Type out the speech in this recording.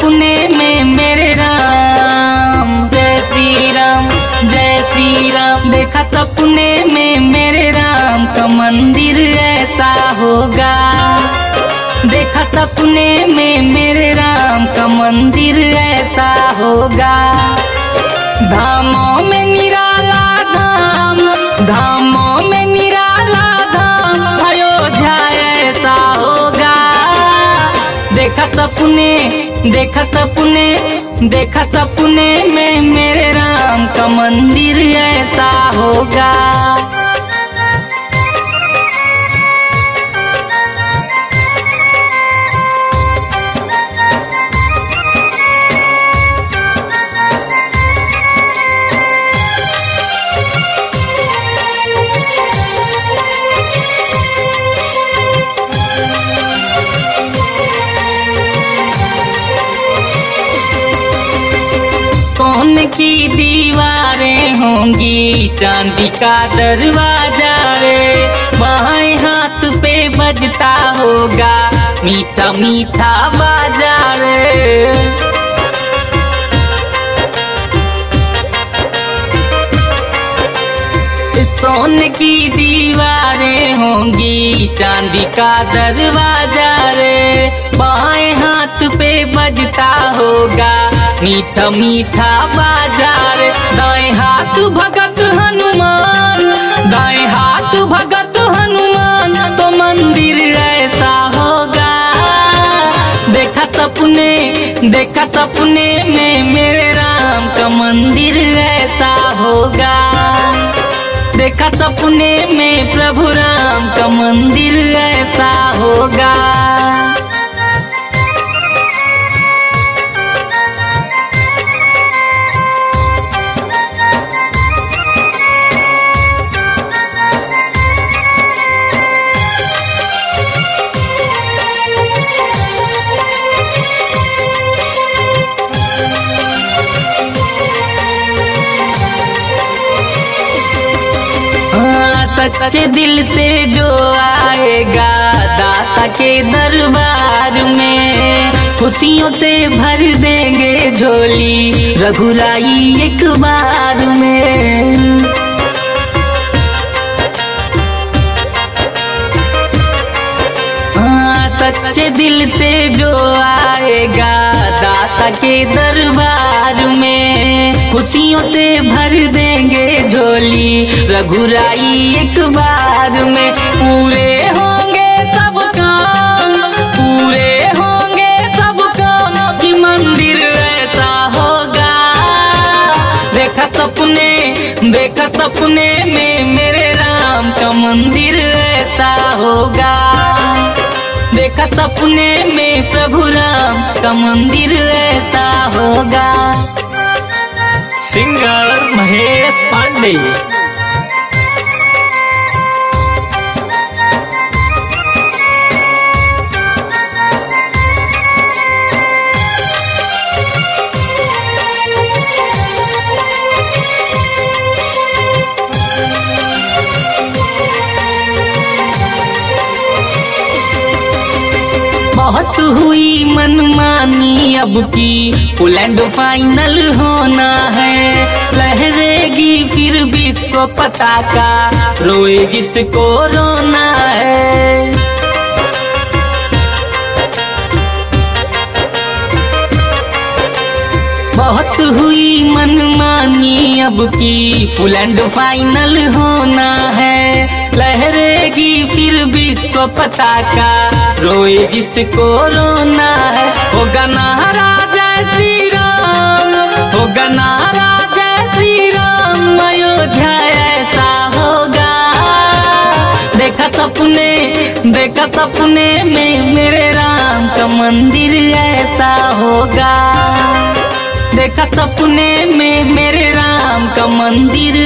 सपने में मेरे राम। जय श्री राम जय श्री राम देखा सपने में मेरे राम का मंदिर ऐसा होगा। देखा सपने में मेरे राम का मंदिर ऐसा होगा। धामों में निराला धाम, धामों में निराला धाम, अयोध्या ऐसा होगा। देखा सपने देखा सपने देखा सपने में मेरे राम का मंदिर ऐसा होगा। कौन की दीवारें होंगी, चांदी का दरवाज़ा रे। बाएँ हाथ पे बजता होगा, मीठा मीठा बाज़ार रे। सोन की दीवारें होंगी, चांदी का दरवाज़ा रे। बाएँ हाथ पे बजता होगा मीठा मीठा बाज़ार। दाएँ हाथ भगत हनुमान। दाएँ हाथ भगत हनुमान तो मंदिर ऐसा होगा। देखा सपने देखा सपने में मेरे राम का मंदिर ऐसा होगा। देखा सपने में प्रभु राम का मंदिर ऐसा होगा। सच्चे दिल से जो आएगा, दाता के दरबार में खुशियों से भर देंगे झोली। रघुराई एक बार में। सच्चे दिल से जो आएगा, दाता के दरबार में खुशियों से भर देंगे झोली रघुराई, एक बार में पूरे होंगे सब काम, पूरे होंगे सब काम, कि मंदिर ऐसा होगा। देखा सपने देखा सपने में मेरे राम का मंदिर ऐसा होगा। देखा सपने में प्रभु राम का मंदिर ऐसा होगा। सिंगर महेश पांडे। हुई मनमानी अब की। पोलैंड फाइनल होना है। लहरेगी फिर विश्व पताका। रोए जिसको रोना है। बहुत हुई मनमानी अब की। पोलैंड फाइनल होना है। लहरेगी फिर विश्व पताका रोए जिसको रोना है, होगा नारा जय श्री राम होगा नारा जय श्री राम अयोध्या ऐसा होगा। देखा सपने देखा सपने में मेरे राम का मंदिर ऐसा होगा। देखा सपने में मेरे राम का मंदिर